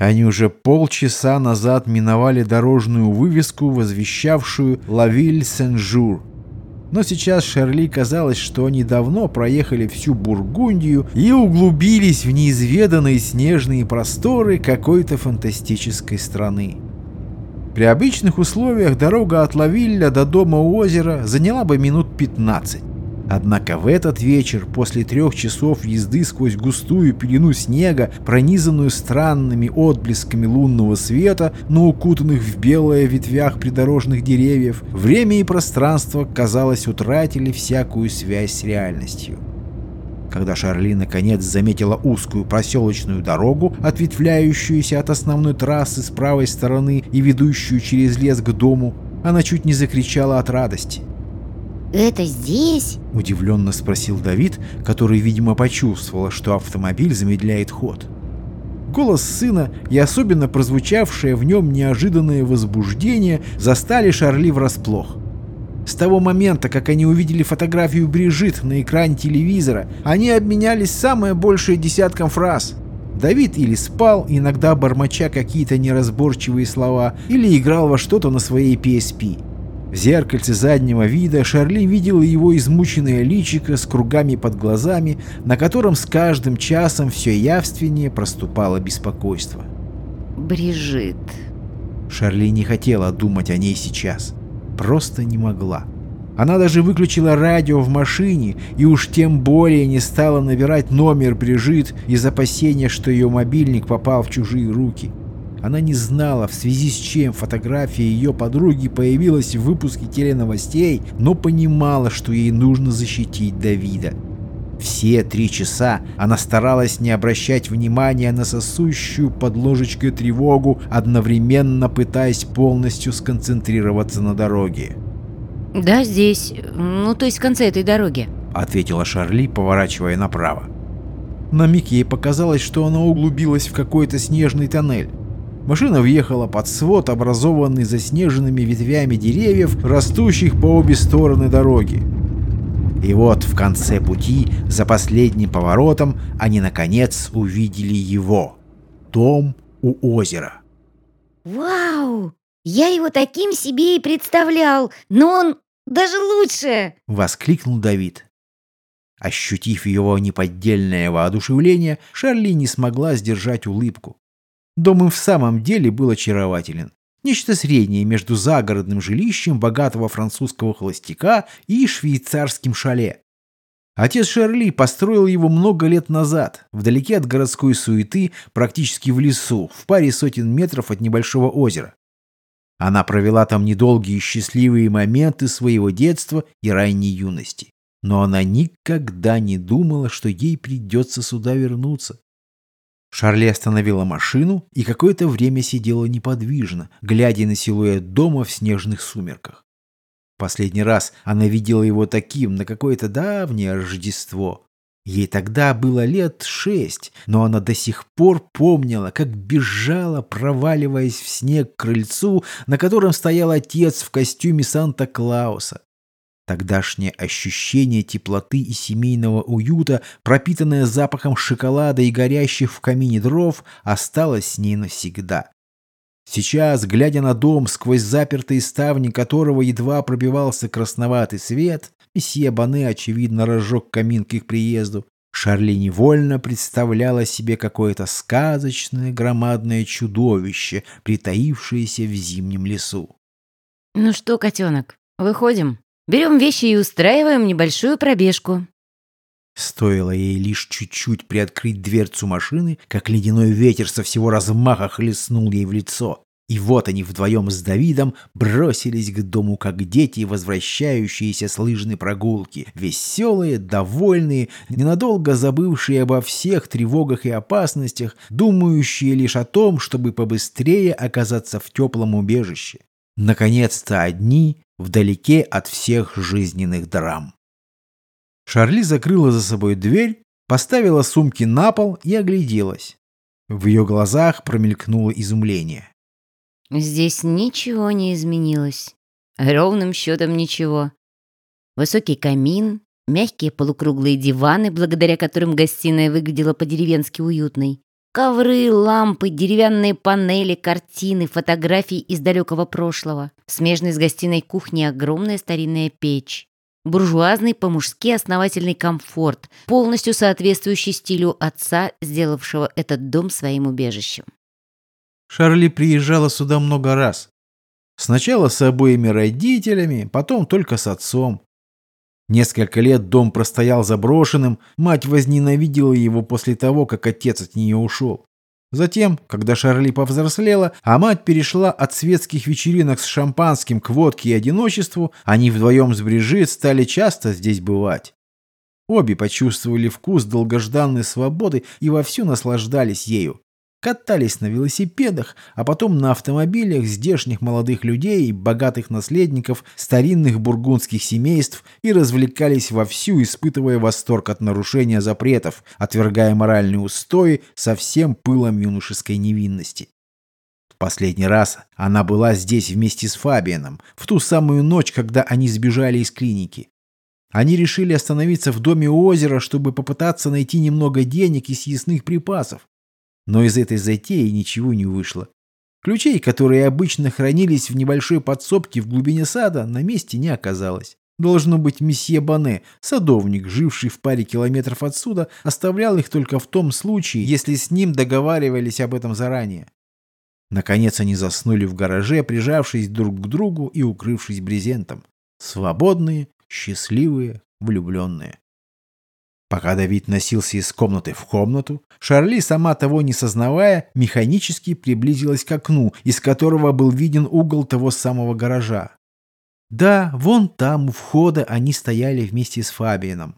Они уже полчаса назад миновали дорожную вывеску, возвещавшую «Лавиль Сен-Жур». Но сейчас Шарли казалось, что они давно проехали всю Бургундию и углубились в неизведанные снежные просторы какой-то фантастической страны. При обычных условиях дорога от Лавилля до дома у озера заняла бы минут 15. Однако в этот вечер, после трех часов езды сквозь густую пелену снега, пронизанную странными отблесками лунного света, но укутанных в белое ветвях придорожных деревьев, время и пространство, казалось, утратили всякую связь с реальностью. Когда Шарли наконец заметила узкую проселочную дорогу, ответвляющуюся от основной трассы с правой стороны и ведущую через лес к дому, она чуть не закричала от радости. «Это здесь?» — удивленно спросил Давид, который, видимо, почувствовал, что автомобиль замедляет ход. Голос сына и особенно прозвучавшее в нем неожиданное возбуждение застали Шарли врасплох. С того момента, как они увидели фотографию Брижит на экране телевизора, они обменялись самое большее десятком фраз. Давид или спал, иногда бормоча какие-то неразборчивые слова, или играл во что-то на своей PSP. В зеркальце заднего вида Шарли видела его измученное личико с кругами под глазами, на котором с каждым часом все явственнее проступало беспокойство. Брижит. Шарли не хотела думать о ней сейчас. Просто не могла. Она даже выключила радио в машине и уж тем более не стала набирать номер Брижит из опасения, что ее мобильник попал в чужие руки. Она не знала, в связи с чем фотография ее подруги появилась в выпуске теленовостей, но понимала, что ей нужно защитить Давида. Все три часа она старалась не обращать внимания на сосущую под ложечкой тревогу, одновременно пытаясь полностью сконцентрироваться на дороге. «Да, здесь. Ну, то есть в конце этой дороги», — ответила Шарли, поворачивая направо. На миг ей показалось, что она углубилась в какой-то снежный тоннель. Машина въехала под свод, образованный заснеженными ветвями деревьев, растущих по обе стороны дороги. И вот в конце пути, за последним поворотом, они наконец увидели его. Дом у озера. «Вау! Я его таким себе и представлял, но он даже лучше!» — воскликнул Давид. Ощутив его неподдельное воодушевление, Шарли не смогла сдержать улыбку. Дом им в самом деле был очарователен. Нечто среднее между загородным жилищем богатого французского холостяка и швейцарским шале. Отец Шерли построил его много лет назад, вдалеке от городской суеты, практически в лесу, в паре сотен метров от небольшого озера. Она провела там недолгие счастливые моменты своего детства и ранней юности. Но она никогда не думала, что ей придется сюда вернуться. Шарли остановила машину и какое-то время сидела неподвижно, глядя на силуэт дома в снежных сумерках. Последний раз она видела его таким на какое-то давнее Рождество. Ей тогда было лет шесть, но она до сих пор помнила, как бежала, проваливаясь в снег к крыльцу, на котором стоял отец в костюме Санта-Клауса. Тогдашнее ощущение теплоты и семейного уюта, пропитанное запахом шоколада и горящих в камине дров, осталось с ней навсегда. Сейчас, глядя на дом, сквозь запертые ставни которого едва пробивался красноватый свет, месье Бане, очевидно, разжег камин к их приезду, Шарли невольно представляла себе какое-то сказочное громадное чудовище, притаившееся в зимнем лесу. «Ну что, котенок, выходим?» Берем вещи и устраиваем небольшую пробежку. Стоило ей лишь чуть-чуть приоткрыть дверцу машины, как ледяной ветер со всего размаха хлестнул ей в лицо. И вот они вдвоем с Давидом бросились к дому, как дети, возвращающиеся с лыжной прогулки, веселые, довольные, ненадолго забывшие обо всех тревогах и опасностях, думающие лишь о том, чтобы побыстрее оказаться в теплом убежище. Наконец-то одни, вдалеке от всех жизненных драм. Шарли закрыла за собой дверь, поставила сумки на пол и огляделась. В ее глазах промелькнуло изумление. Здесь ничего не изменилось. Ровным счетом ничего. Высокий камин, мягкие полукруглые диваны, благодаря которым гостиная выглядела по-деревенски уютной, Ковры, лампы, деревянные панели, картины, фотографии из далекого прошлого. Смежной с гостиной кухни огромная старинная печь. Буржуазный по-мужски основательный комфорт, полностью соответствующий стилю отца, сделавшего этот дом своим убежищем. Шарли приезжала сюда много раз. Сначала с обоими родителями, потом только с отцом. Несколько лет дом простоял заброшенным, мать возненавидела его после того, как отец от нее ушел. Затем, когда Шарли повзрослела, а мать перешла от светских вечеринок с шампанским к водке и одиночеству, они вдвоем с Брижит стали часто здесь бывать. Обе почувствовали вкус долгожданной свободы и вовсю наслаждались ею катались на велосипедах, а потом на автомобилях здешних молодых людей и богатых наследников старинных бургундских семейств и развлекались вовсю, испытывая восторг от нарушения запретов, отвергая моральные устои со всем пылом юношеской невинности. Последний раз она была здесь вместе с Фабианом, в ту самую ночь, когда они сбежали из клиники. Они решили остановиться в доме у озера, чтобы попытаться найти немного денег и съестных припасов. Но из этой затеи ничего не вышло. Ключей, которые обычно хранились в небольшой подсобке в глубине сада, на месте не оказалось. Должно быть, месье Бане, садовник, живший в паре километров отсюда, оставлял их только в том случае, если с ним договаривались об этом заранее. Наконец они заснули в гараже, прижавшись друг к другу и укрывшись брезентом. Свободные, счастливые, влюбленные. Пока Давид носился из комнаты в комнату, Шарли, сама того не сознавая, механически приблизилась к окну, из которого был виден угол того самого гаража. Да, вон там, у входа, они стояли вместе с Фабианом.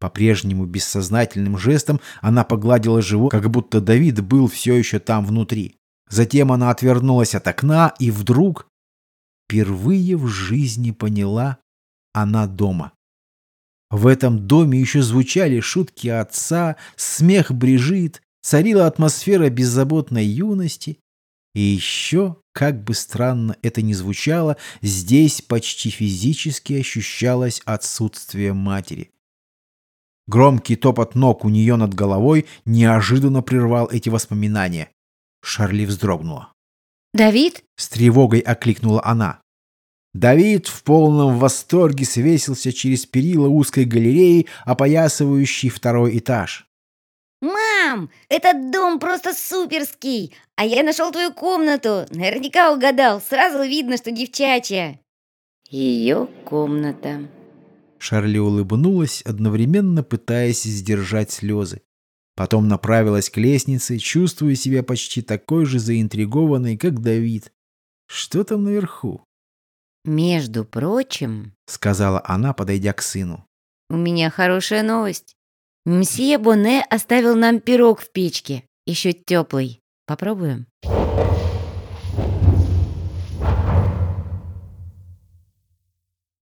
По-прежнему бессознательным жестом она погладила живот, как будто Давид был все еще там внутри. Затем она отвернулась от окна и вдруг, впервые в жизни поняла, она дома. В этом доме еще звучали шутки отца, смех Брижит, царила атмосфера беззаботной юности. И еще, как бы странно это ни звучало, здесь почти физически ощущалось отсутствие матери. Громкий топот ног у нее над головой неожиданно прервал эти воспоминания. Шарли вздрогнула. «Давид?» — с тревогой окликнула она. Давид в полном восторге свесился через перила узкой галереи, опоясывающей второй этаж. «Мам, этот дом просто суперский! А я нашел твою комнату! Наверняка угадал, сразу видно, что девчачья!» Ее комната. Шарли улыбнулась, одновременно пытаясь сдержать слезы. Потом направилась к лестнице, чувствуя себя почти такой же заинтригованной, как Давид. Что там наверху? «Между прочим», — сказала она, подойдя к сыну, — «у меня хорошая новость. Мсье Боне оставил нам пирог в печке, еще теплый. Попробуем?»